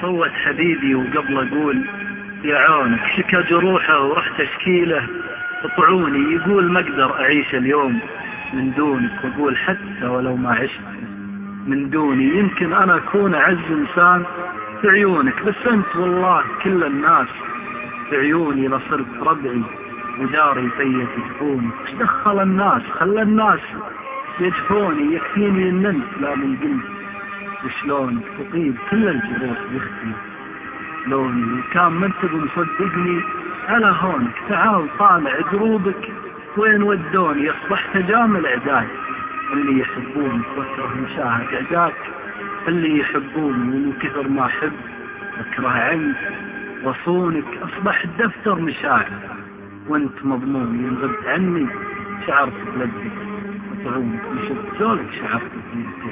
صوت حبيبي وقبل أقول يا عونك شكى جروحه ورحت أشكيله اطعوني. يقول ما أقدر أعيش اليوم من دونك وأقول حتى ولو ما عشت من دوني. يمكن أنا أكون أعز إنسان في عيونك بس أنت والله كل الناس في عيوني لصرت ربعي وداري فيا تجفوني. إيش دخل الناس؟ خلى الناس يجفوني يكفيني إن أنت لا من قلت وشلونك تطيب كل الجروح يختي لوني وكان ما انت مصدقني على هونك تعال طالع دروبك وين ودوني؟ أصبحت جامل عداي اللي يحبونك واكره مشاهد عداك اللي يحبوني من كثر ما أحب أكره عنك وصونك اصبح الدفتر مشاعر وأنت مضمون ينغبت عني شعرت بلدك وطعونك مشت زولك شعرت بلدك.